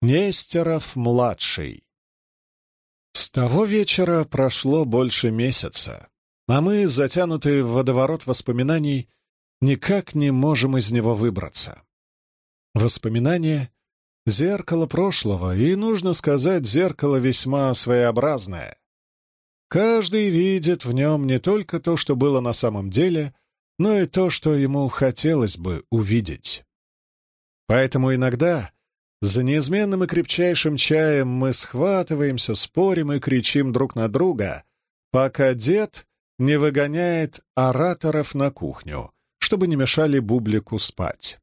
Нестеров-младший. С того вечера прошло больше месяца, а мы, затянутые в водоворот воспоминаний, никак не можем из него выбраться. Воспоминания — зеркало прошлого, и, нужно сказать, зеркало весьма своеобразное. Каждый видит в нем не только то, что было на самом деле, но и то, что ему хотелось бы увидеть. Поэтому иногда за неизменным и крепчайшим чаем мы схватываемся, спорим и кричим друг на друга, пока дед не выгоняет ораторов на кухню, чтобы не мешали бублику спать.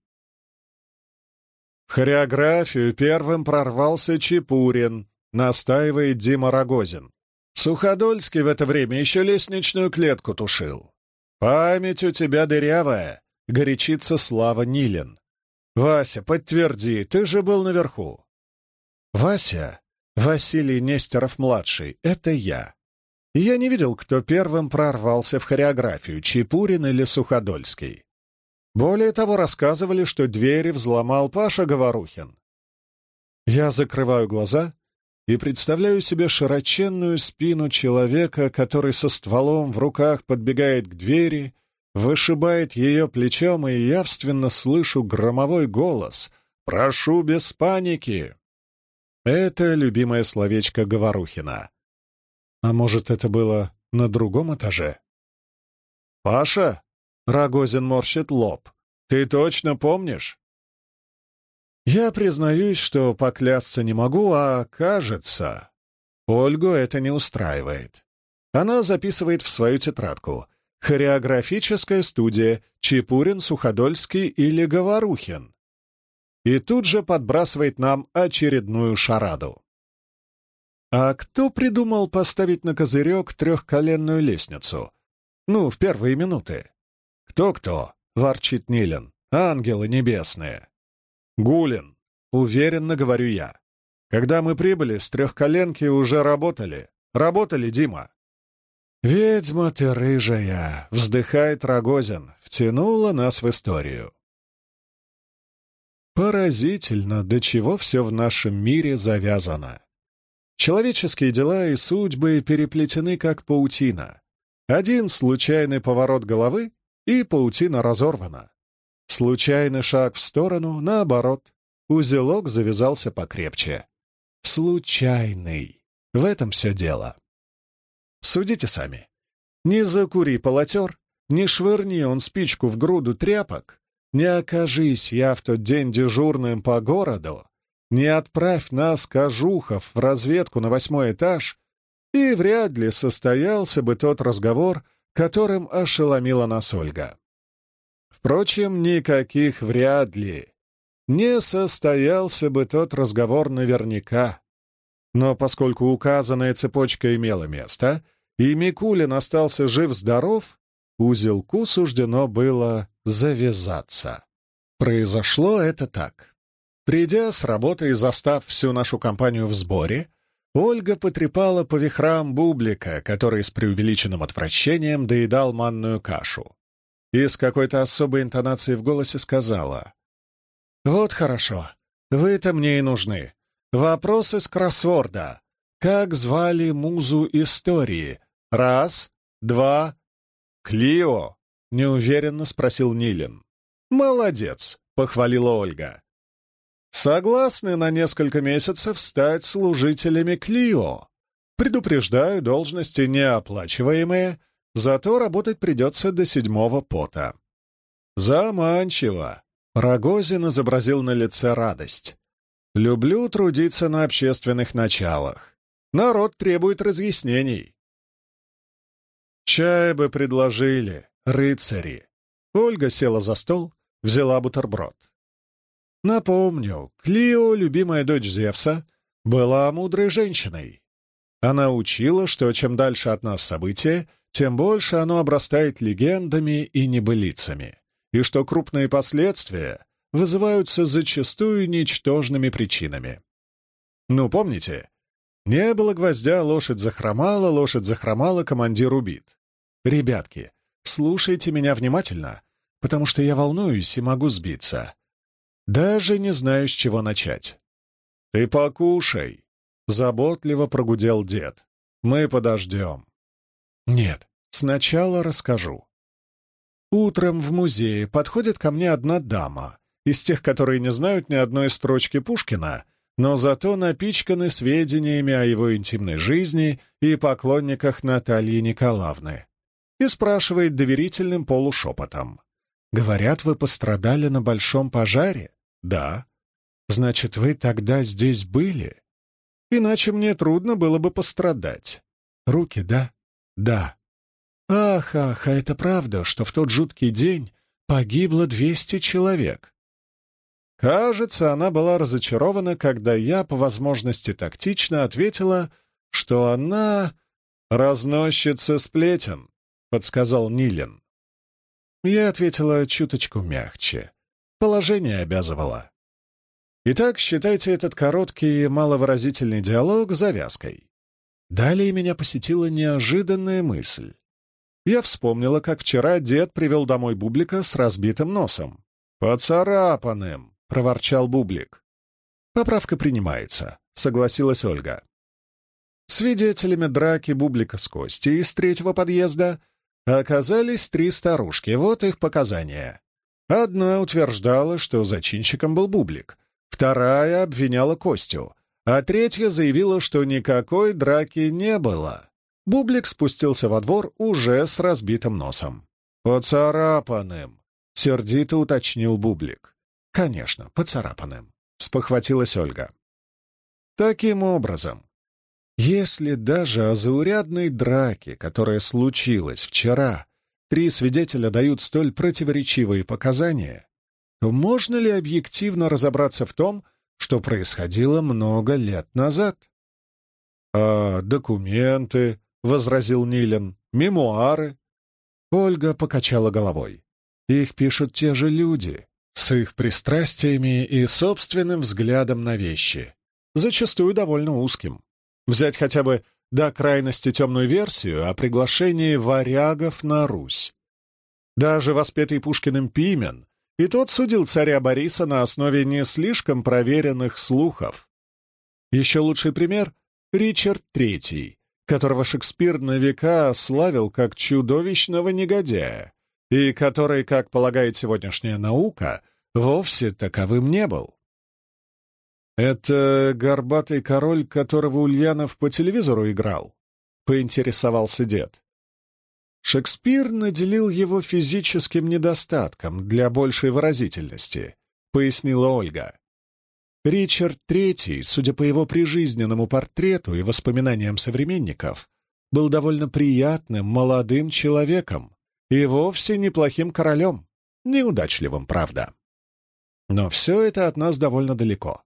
В хореографию первым прорвался Чепурин, настаивает Дима Рогозин. Суходольский в это время еще лестничную клетку тушил. «Память у тебя дырявая», — горячится Слава Нилин. «Вася, подтверди, ты же был наверху». «Вася, Василий Нестеров-младший, это я. Я не видел, кто первым прорвался в хореографию, Чепурин или Суходольский. Более того, рассказывали, что двери взломал Паша Говорухин. Я закрываю глаза и представляю себе широченную спину человека, который со стволом в руках подбегает к двери, вышибает ее плечом, и явственно слышу громовой голос «Прошу без паники!» Это любимое словечко Говорухина. А может, это было на другом этаже? «Паша?» — Рогозин морщит лоб. «Ты точно помнишь?» Я признаюсь, что поклясться не могу, а кажется. Ольгу это не устраивает. Она записывает в свою тетрадку «Хореографическая студия Чепурин, Суходольский или Говорухин». И тут же подбрасывает нам очередную шараду. А кто придумал поставить на козырек трехколенную лестницу? Ну, в первые минуты. «Кто-кто?» — ворчит Нилен. «Ангелы небесные». «Гулин», — уверенно говорю я. «Когда мы прибыли, с трехколенки уже работали. Работали, Дима». «Ведьма ты рыжая!» — вздыхает Рогозин. Втянула нас в историю. Поразительно, до чего все в нашем мире завязано. Человеческие дела и судьбы переплетены как паутина. Один случайный поворот головы, и паутина разорвана. Случайный шаг в сторону, наоборот, узелок завязался покрепче. Случайный. В этом все дело. Судите сами. Не закури полотер, не швырни он спичку в груду тряпок, не окажись я в тот день дежурным по городу, не отправь нас, кожухов, в разведку на восьмой этаж, и вряд ли состоялся бы тот разговор, которым ошеломила нас Ольга. Впрочем, никаких вряд ли. Не состоялся бы тот разговор наверняка. Но поскольку указанная цепочка имела место, и Микулин остался жив-здоров, узелку суждено было завязаться. Произошло это так. Придя с работы и застав всю нашу компанию в сборе, Ольга потрепала по вихрам бублика, который с преувеличенным отвращением доедал манную кашу. И с какой-то особой интонацией в голосе сказала. «Вот хорошо. Вы-то мне и нужны. Вопрос из кроссворда. Как звали музу истории? Раз, два...» «Клио?» — неуверенно спросил Нилин. «Молодец!» — похвалила Ольга согласны на несколько месяцев стать служителями Клио. Предупреждаю, должности неоплачиваемые, зато работать придется до седьмого пота. Заманчиво. Рогозин изобразил на лице радость. Люблю трудиться на общественных началах. Народ требует разъяснений. Чай бы предложили, рыцари. Ольга села за стол, взяла бутерброд. Напомню, Клио, любимая дочь Зевса, была мудрой женщиной. Она учила, что чем дальше от нас события, тем больше оно обрастает легендами и небылицами, и что крупные последствия вызываются зачастую ничтожными причинами. Ну, помните? Не было гвоздя, лошадь захромала, лошадь захромала, командир убит. Ребятки, слушайте меня внимательно, потому что я волнуюсь и могу сбиться. Даже не знаю, с чего начать. «Ты покушай!» — заботливо прогудел дед. «Мы подождем». «Нет, сначала расскажу». Утром в музее подходит ко мне одна дама, из тех, которые не знают ни одной строчки Пушкина, но зато напичканы сведениями о его интимной жизни и поклонниках Натальи Николаевны, и спрашивает доверительным полушепотом. «Говорят, вы пострадали на большом пожаре?» «Да». «Значит, вы тогда здесь были?» «Иначе мне трудно было бы пострадать». «Руки, да?» «Да». «Ах, ах, а это правда, что в тот жуткий день погибло двести человек?» Кажется, она была разочарована, когда я, по возможности тактично, ответила, что она разносчица сплетен, — подсказал Нилен. Я ответила чуточку мягче. Положение обязывало. Итак, считайте этот короткий и маловыразительный диалог завязкой. Далее меня посетила неожиданная мысль. Я вспомнила, как вчера дед привел домой Бублика с разбитым носом. «Поцарапанным!» — проворчал Бублик. «Поправка принимается», — согласилась Ольга. Свидетелями драки Бублика с Костей из третьего подъезда оказались три старушки, вот их показания. Одна утверждала, что зачинщиком был Бублик, вторая обвиняла Костю, а третья заявила, что никакой драки не было. Бублик спустился во двор уже с разбитым носом. «Поцарапанным», — сердито уточнил Бублик. «Конечно, поцарапанным», — спохватилась Ольга. Таким образом, если даже о заурядной драке, которая случилась вчера, три свидетеля дают столь противоречивые показания, то можно ли объективно разобраться в том, что происходило много лет назад? «А документы?» — возразил Нилен. «Мемуары?» Ольга покачала головой. «Их пишут те же люди, с их пристрастиями и собственным взглядом на вещи, зачастую довольно узким. Взять хотя бы до крайности темную версию о приглашении варягов на Русь. Даже воспетый Пушкиным Пимен, и тот судил царя Бориса на основе не слишком проверенных слухов. Еще лучший пример — Ричард Третий, которого Шекспир на века славил как чудовищного негодяя, и который, как полагает сегодняшняя наука, вовсе таковым не был. «Это горбатый король, которого Ульянов по телевизору играл?» — поинтересовался дед. Шекспир наделил его физическим недостатком для большей выразительности, пояснила Ольга. Ричард III, судя по его прижизненному портрету и воспоминаниям современников, был довольно приятным молодым человеком и вовсе неплохим королем, неудачливым, правда. Но все это от нас довольно далеко.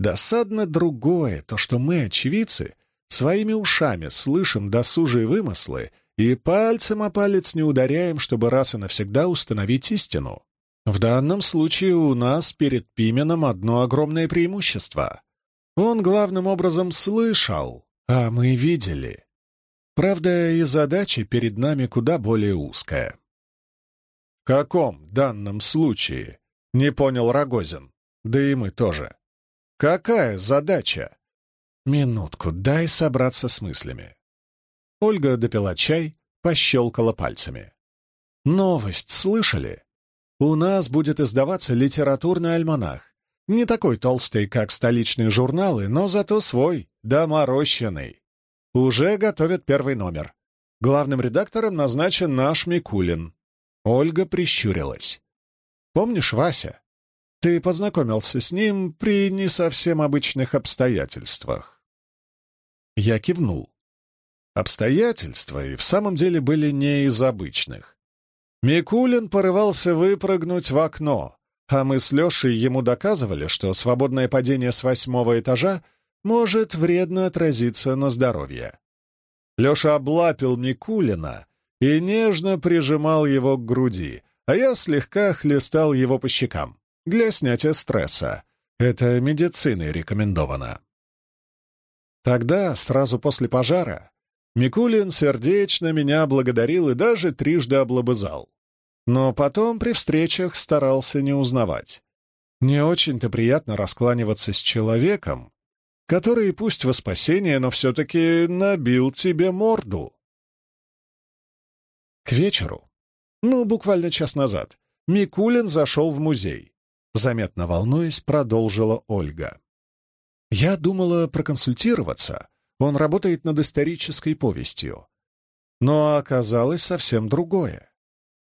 Досадно другое, то, что мы, очевидцы, своими ушами слышим досужие вымыслы и пальцем о палец не ударяем, чтобы раз и навсегда установить истину. В данном случае у нас перед Пименом одно огромное преимущество. Он главным образом слышал, а мы видели. Правда, и задача перед нами куда более узкая. «В каком данном случае?» — не понял Рогозин. Да и мы тоже. «Какая задача?» «Минутку, дай собраться с мыслями». Ольга допила чай, пощелкала пальцами. «Новость слышали? У нас будет издаваться литературный альманах. Не такой толстый, как столичные журналы, но зато свой, доморощенный. Уже готовят первый номер. Главным редактором назначен наш Микулин. Ольга прищурилась. Помнишь Вася? Ты познакомился с ним при не совсем обычных обстоятельствах. Я кивнул. Обстоятельства и в самом деле были не из обычных. Микулин порывался выпрыгнуть в окно, а мы с Лешей ему доказывали, что свободное падение с восьмого этажа может вредно отразиться на здоровье. Леша облапил Микулина и нежно прижимал его к груди, а я слегка хлестал его по щекам для снятия стресса. Это медициной рекомендовано. Тогда, сразу после пожара, Микулин сердечно меня благодарил и даже трижды облобызал. Но потом при встречах старался не узнавать. Не очень-то приятно раскланиваться с человеком, который, пусть во спасение, но все-таки набил тебе морду. К вечеру, ну, буквально час назад, Микулин зашел в музей. Заметно волнуясь, продолжила Ольга. Я думала проконсультироваться. Он работает над исторической повестью. Но оказалось совсем другое.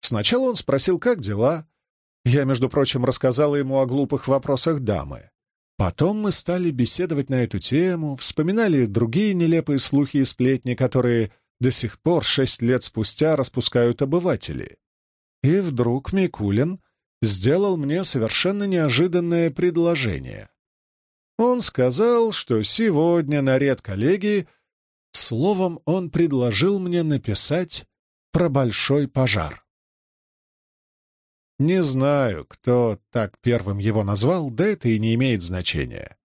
Сначала он спросил, как дела. Я, между прочим, рассказала ему о глупых вопросах дамы. Потом мы стали беседовать на эту тему, вспоминали другие нелепые слухи и сплетни, которые до сих пор, шесть лет спустя, распускают обыватели. И вдруг Микулин сделал мне совершенно неожиданное предложение. Он сказал, что сегодня на редколлегии, словом, он предложил мне написать про большой пожар. Не знаю, кто так первым его назвал, да это и не имеет значения.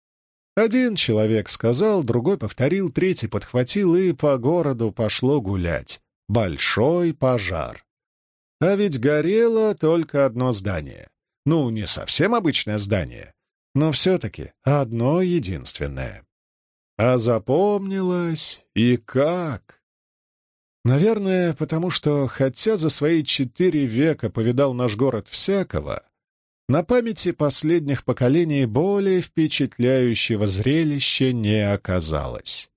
Один человек сказал, другой повторил, третий подхватил, и по городу пошло гулять. Большой пожар. А ведь горело только одно здание. Ну, не совсем обычное здание, но все-таки одно единственное. А запомнилось и как. Наверное, потому что, хотя за свои четыре века повидал наш город всякого, на памяти последних поколений более впечатляющего зрелища не оказалось.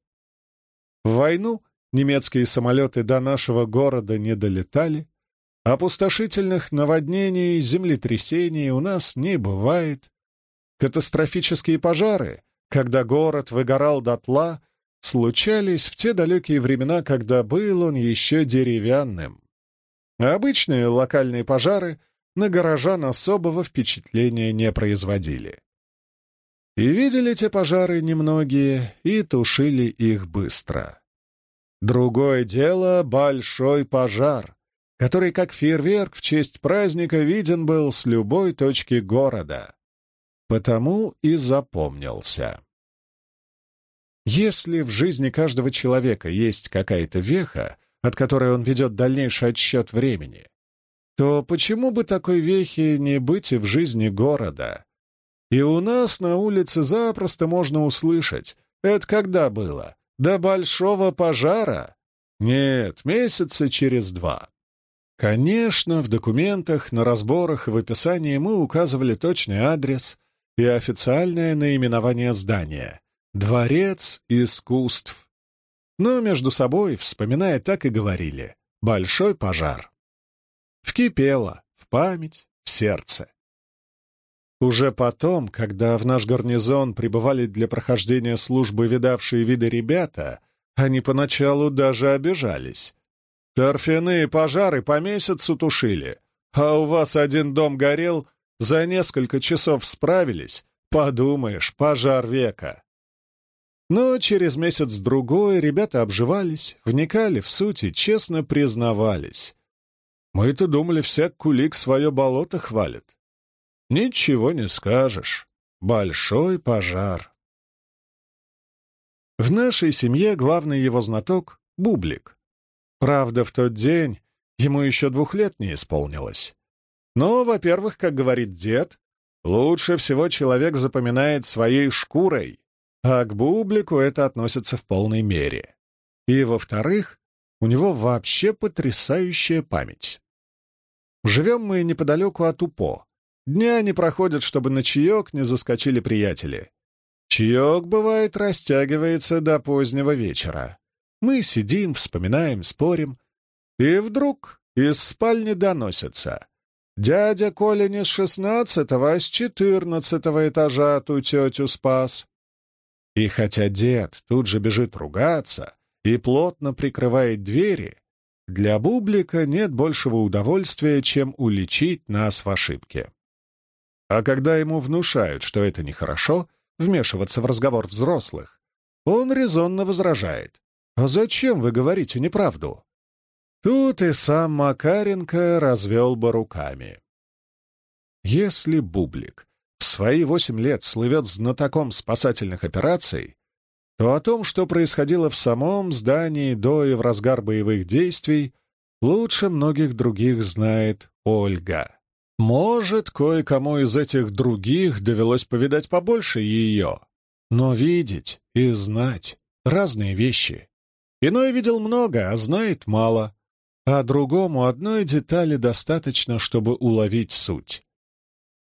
В войну немецкие самолеты до нашего города не долетали, опустошительных наводнений, землетрясений у нас не бывает, Катастрофические пожары, когда город выгорал дотла, случались в те далекие времена, когда был он еще деревянным. Обычные локальные пожары на горожан особого впечатления не производили. И видели те пожары немногие, и тушили их быстро. Другое дело — большой пожар, который как фейерверк в честь праздника виден был с любой точки города. Потому и запомнился. Если в жизни каждого человека есть какая-то веха, от которой он ведет дальнейший отсчет времени, то почему бы такой вехи не быть и в жизни города? И у нас на улице запросто можно услышать «Это когда было? До большого пожара?» Нет, месяца через два. Конечно, в документах, на разборах и в описании мы указывали точный адрес, и официальное наименование здания — «Дворец искусств». Но между собой, вспоминая, так и говорили «Большой пожар». Вкипело в память, в сердце. Уже потом, когда в наш гарнизон прибывали для прохождения службы видавшие виды ребята, они поначалу даже обижались. Торфяные пожары по месяцу тушили, а у вас один дом горел — за несколько часов справились, подумаешь, пожар века. Но через месяц-другой ребята обживались, вникали в суть и честно признавались. Мы-то думали, всяк кулик свое болото хвалит. Ничего не скажешь. Большой пожар. В нашей семье главный его знаток — Бублик. Правда, в тот день ему еще двух лет не исполнилось. Но, во-первых, как говорит дед, лучше всего человек запоминает своей шкурой, а к бублику это относится в полной мере. И, во-вторых, у него вообще потрясающая память. Живем мы неподалеку от УПО. Дня не проходят, чтобы на чаек не заскочили приятели. Чаек, бывает, растягивается до позднего вечера. Мы сидим, вспоминаем, спорим. И вдруг из спальни доносится. Дядя Коля не с шестнадцатого, а с четырнадцатого этажа ту тетю спас. И хотя дед тут же бежит ругаться и плотно прикрывает двери, для Бублика нет большего удовольствия, чем уличить нас в ошибке. А когда ему внушают, что это нехорошо, вмешиваться в разговор взрослых, он резонно возражает. «А зачем вы говорите неправду? Тут и сам Макаренко развел бы руками. Если Бублик в свои восемь лет слывет знатоком спасательных операций, то о том, что происходило в самом здании до и в разгар боевых действий, лучше многих других знает Ольга. Может, кое-кому из этих других довелось повидать побольше ее, но видеть и знать — разные вещи. Иной видел много, а знает мало, а другому одной детали достаточно, чтобы уловить суть.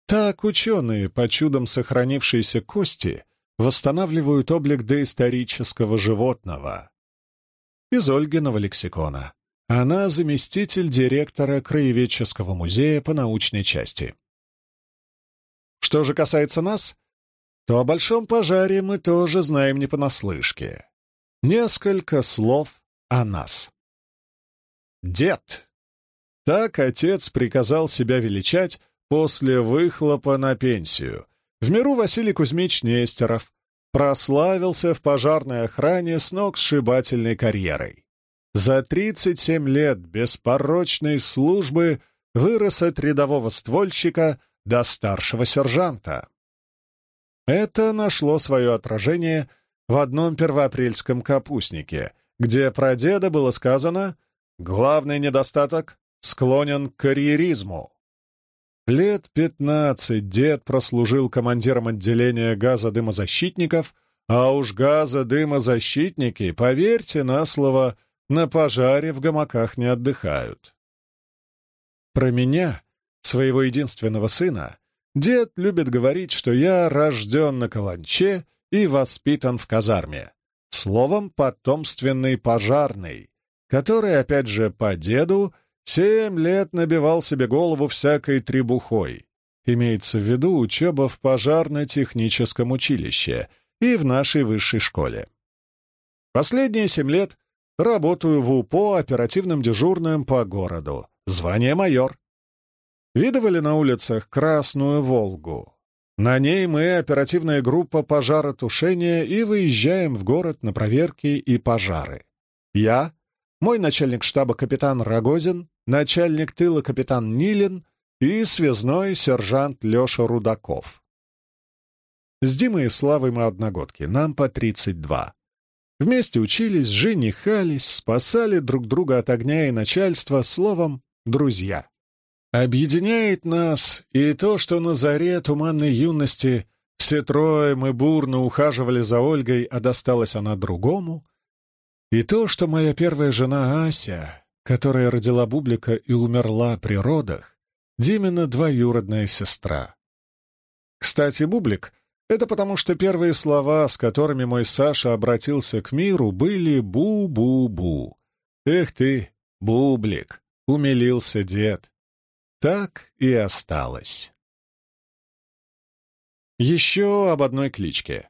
Так ученые, по чудам сохранившейся кости, восстанавливают облик доисторического животного. Из Ольгиного лексикона. Она заместитель директора Краеведческого музея по научной части. Что же касается нас, то о большом пожаре мы тоже знаем не понаслышке. Несколько слов о нас. Дед. Так отец приказал себя величать после выхлопа на пенсию. В миру Василий Кузьмич Нестеров прославился в пожарной охране с ног сшибательной карьерой. За 37 лет беспорочной службы вырос от рядового ствольщика до старшего сержанта. Это нашло свое отражение в одном первоапрельском капустнике, где про деда было сказано «Главный недостаток — склонен к карьеризму». Лет пятнадцать дед прослужил командиром отделения газодымозащитников, а уж газодымозащитники, поверьте на слово, на пожаре в гамаках не отдыхают. Про меня, своего единственного сына, дед любит говорить, что я рожден на каланче и воспитан в казарме. Словом, потомственный пожарный, который, опять же, по деду, семь лет набивал себе голову всякой требухой. Имеется в виду учеба в пожарно-техническом училище и в нашей высшей школе. Последние семь лет Работаю в УПО оперативным дежурным по городу. Звание майор. Видывали на улицах Красную Волгу? На ней мы, оперативная группа пожаротушения, и выезжаем в город на проверки и пожары. Я, мой начальник штаба капитан Рогозин, начальник тыла капитан Нилин и связной сержант Леша Рудаков. С Димой и Славой мы одногодки, нам по 32. Вместе учились, женихались, спасали друг друга от огня и начальства, словом, друзья. Объединяет нас и то, что на заре туманной юности все трое мы бурно ухаживали за Ольгой, а досталась она другому, и то, что моя первая жена Ася, которая родила Бублика и умерла при родах, Димина двоюродная сестра. Кстати, Бублик — это потому, что первые слова, с которыми мой Саша обратился к миру, были «бу-бу-бу». «Эх ты, бублик!» — умилился дед. Так и осталось. Еще об одной кличке.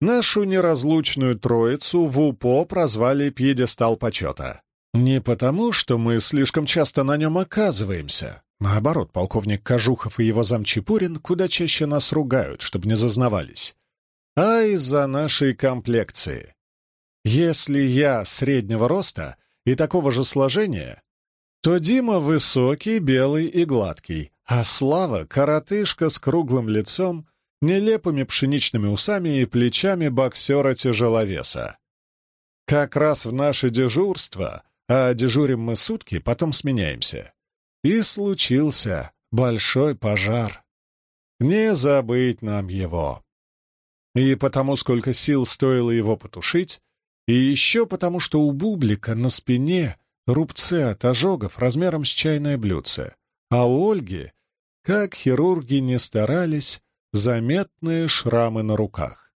Нашу неразлучную троицу в УПО прозвали «Пьедестал почета». Не потому, что мы слишком часто на нем оказываемся, Наоборот, полковник Кожухов и его зам Чепурин куда чаще нас ругают, чтобы не зазнавались. А из-за нашей комплекции. Если я среднего роста и такого же сложения, то Дима высокий, белый и гладкий, а Слава — коротышка с круглым лицом, нелепыми пшеничными усами и плечами боксера-тяжеловеса. Как раз в наше дежурство, а дежурим мы сутки, потом сменяемся. И случился большой пожар. Не забыть нам его. И потому, сколько сил стоило его потушить, и еще потому, что у Бублика на спине рубцы от ожогов размером с чайное блюдце, а у Ольги, как хирурги не старались, заметные шрамы на руках.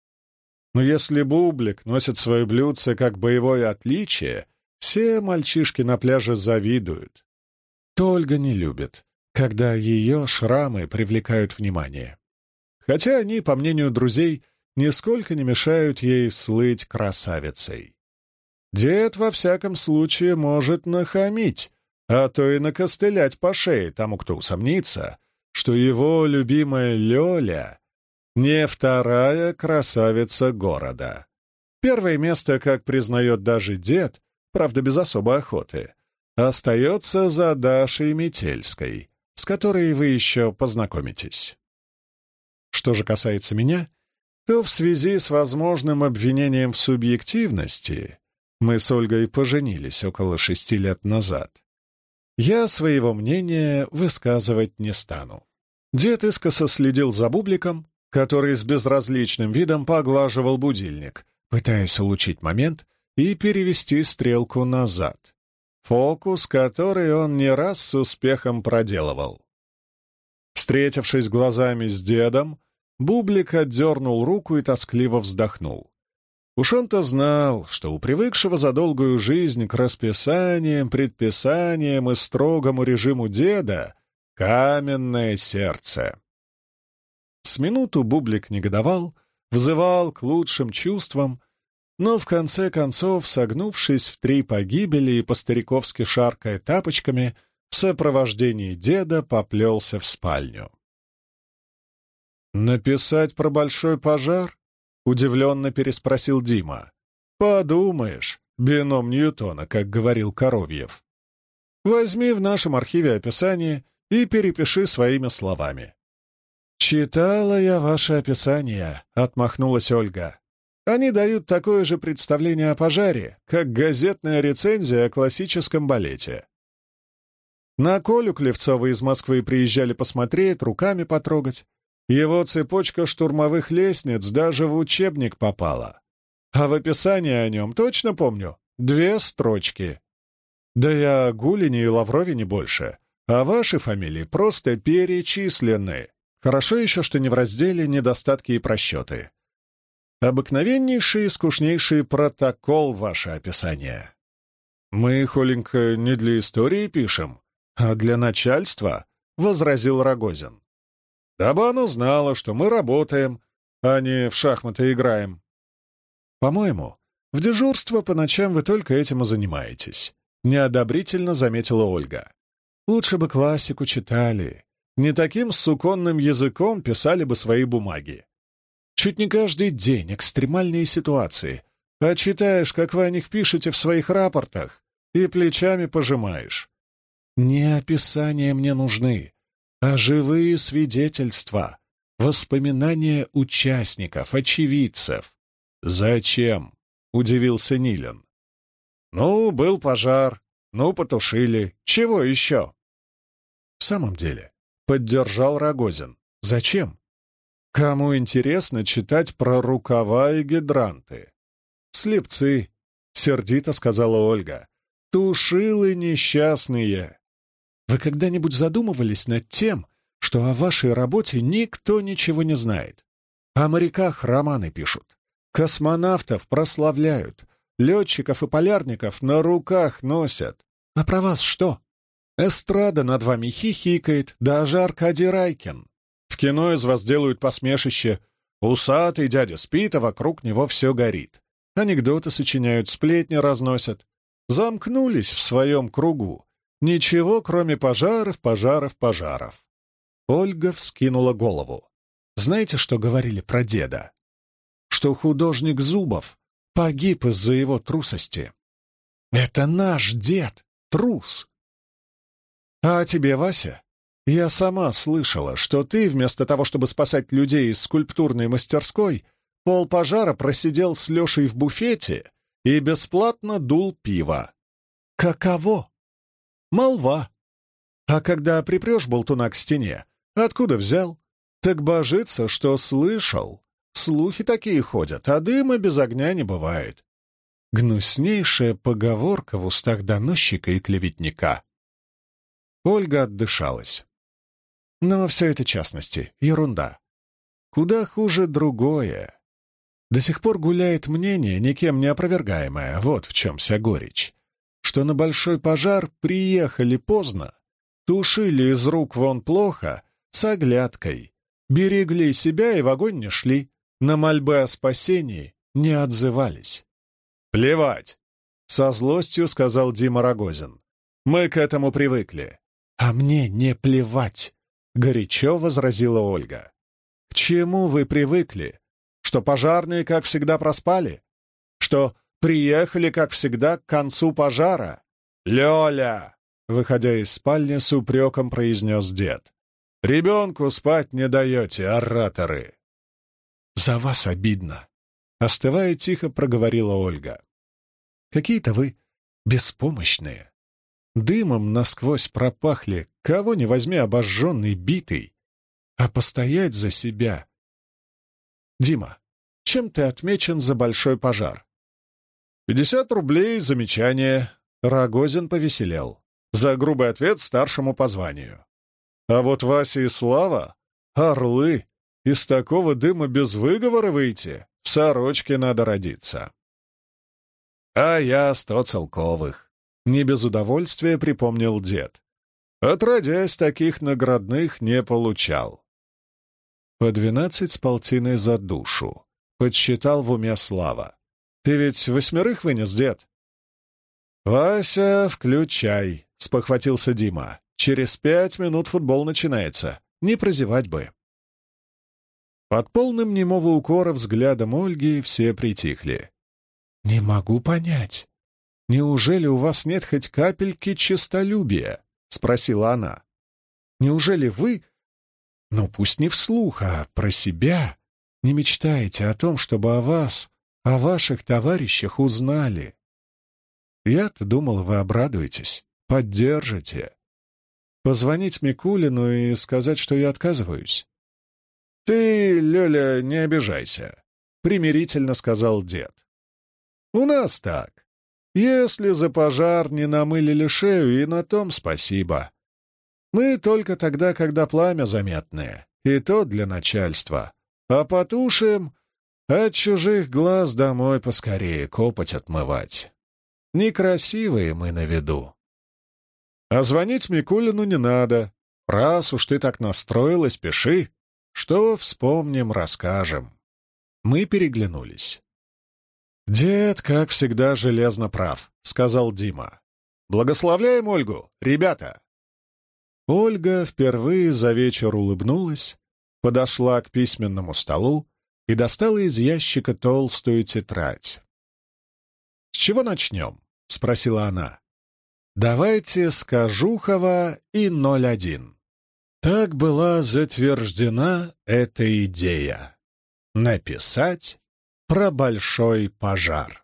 Но если Бублик носит свое блюдце как боевое отличие, все мальчишки на пляже завидуют то не любит, когда ее шрамы привлекают внимание. Хотя они, по мнению друзей, нисколько не мешают ей слыть красавицей. Дед, во всяком случае, может нахамить, а то и накостылять по шее тому, кто усомнится, что его любимая Лёля не вторая красавица города. Первое место, как признает даже дед, правда, без особой охоты, остается за Дашей Метельской, с которой вы еще познакомитесь. Что же касается меня, то в связи с возможным обвинением в субъективности мы с Ольгой поженились около шести лет назад. я своего мнения высказывать не стану. Дед искоса следил за бубликом, который с безразличным видом поглаживал будильник, пытаясь улучшить момент и перевести стрелку назад. Фокус, который он не раз с успехом проделывал. Встретившись глазами с дедом, Бублик отдернул руку и тоскливо вздохнул. Уж он-то знал, что у привыкшего за долгую жизнь к расписаниям, предписаниям и строгому режиму деда каменное сердце. С минуту Бублик негодовал, взывал к лучшим чувствам, но в конце концов, согнувшись в три погибели и по-стариковски шаркая тапочками, в сопровождении деда поплелся в спальню. «Написать про большой пожар?» — удивленно переспросил Дима. «Подумаешь, бином Ньютона, как говорил Коровьев. Возьми в нашем архиве описание и перепиши своими словами». «Читала я ваше описание», — отмахнулась Ольга. «Они дают такое же представление о пожаре, как газетная рецензия о классическом балете. На Колю Клевцова из Москвы приезжали посмотреть, руками потрогать. Его цепочка штурмовых лестниц даже в учебник попала. А в описании о нем, точно помню, две строчки. Да я о Гулине и Лаврове не больше, а ваши фамилии просто перечислены. Хорошо еще, что не в разделе «Недостатки и просчеты». Обыкновеннейший и скучнейший протокол ваше описание. Мы, Холенька, не для истории пишем, а для начальства, — возразил Рогозин дабы оно знало, что мы работаем, а не в шахматы играем. По-моему, в дежурство по ночам вы только этим и занимаетесь, — неодобрительно заметила Ольга. Лучше бы классику читали, не таким суконным языком писали бы свои бумаги. Чуть не каждый день экстремальные ситуации, а читаешь, как вы о них пишете в своих рапортах, и плечами пожимаешь. Не описания мне нужны, а живые свидетельства, воспоминания участников, очевидцев. «Зачем?» — удивился Нилен. «Ну, был пожар, ну, потушили. Чего еще?» «В самом деле», — поддержал Рогозин. «Зачем? Кому интересно читать про рукава и гидранты?» «Слепцы», — сердито сказала Ольга. «Тушилы несчастные. Вы когда-нибудь задумывались над тем, что о вашей работе никто ничего не знает? О моряках романы пишут, космонавтов прославляют, летчиков и полярников на руках носят. А про вас что? Эстрада над вами хихикает, даже Аркадий Райкин. В кино из вас делают посмешище. Усатый дядя спит, а вокруг него все горит. Анекдоты сочиняют, сплетни разносят. Замкнулись в своем кругу Ничего, кроме пожаров, пожаров, пожаров. Ольга вскинула голову. Знаете, что говорили про деда? Что художник Зубов погиб из-за его трусости. Это наш дед, трус. А тебе, Вася, я сама слышала, что ты, вместо того, чтобы спасать людей из скульптурной мастерской, пол пожара просидел с Лешей в буфете и бесплатно дул пиво. Каково? Молва. А когда припрешь болтуна к стене, откуда взял? Так божится, что слышал. Слухи такие ходят, а дыма без огня не бывает. Гнуснейшая поговорка в устах доносчика и клеветника. Ольга отдышалась. Но все это частности, ерунда. Куда хуже другое. До сих пор гуляет мнение, никем не опровергаемое, вот в чем вся горечь что на большой пожар приехали поздно, тушили из рук вон плохо, с оглядкой, берегли себя и в огонь не шли, на мольбы о спасении не отзывались. «Плевать!» — со злостью сказал Дима Рогозин. «Мы к этому привыкли». «А мне не плевать!» — горячо возразила Ольга. «К чему вы привыкли? Что пожарные, как всегда, проспали? Что Приехали, как всегда, к концу пожара. «Лёля!» — выходя из спальни, с упреком произнес дед. «Ребенку спать не даете, ораторы!» «За вас обидно!» — остывая тихо проговорила Ольга. «Какие-то вы беспомощные. Дымом насквозь пропахли, кого не возьми обожженный, битый. А постоять за себя. Дима, чем ты отмечен за большой пожар? «Пятьдесят рублей, замечание». Рогозин повеселел. За грубый ответ старшему по званию. А вот Вася и Слава — орлы. Из такого дыма без выговора выйти в сорочке надо родиться. А я сто целковых. Не без удовольствия припомнил дед. Отродясь, таких наградных не получал. По двенадцать с полтиной за душу. Подсчитал в уме Слава. Ты ведь восьмерых вынес, дед? «Вася, включай», — спохватился Дима. «Через пять минут футбол начинается. Не прозевать бы». Под полным немого укора взглядом Ольги все притихли. «Не могу понять. Неужели у вас нет хоть капельки честолюбия?» — спросила она. «Неужели вы, ну пусть не вслух, а про себя, не мечтаете о том, чтобы о вас, о ваших товарищах узнали? Я-то думал, вы обрадуетесь, поддержите. Позвонить Микулину и сказать, что я отказываюсь?» «Ты, Лёля, не обижайся», — примирительно сказал дед. У нас так. Если за пожар не намылили шею, и на том спасибо. Мы только тогда, когда пламя заметное, и то для начальства. А потушим, от чужих глаз домой поскорее копоть отмывать. Некрасивые мы на виду. А звонить Микулину не надо. Раз уж ты так настроилась, пиши. Что вспомним, расскажем. Мы переглянулись. «Дед, как всегда, железно прав», — сказал Дима. «Благословляем Ольгу, ребята!» Ольга впервые за вечер улыбнулась, подошла к письменному столу и достала из ящика толстую тетрадь. «С чего начнем?» — спросила она. «Давайте с Кожухова и 01». Так была затверждена эта идея — написать про большой пожар.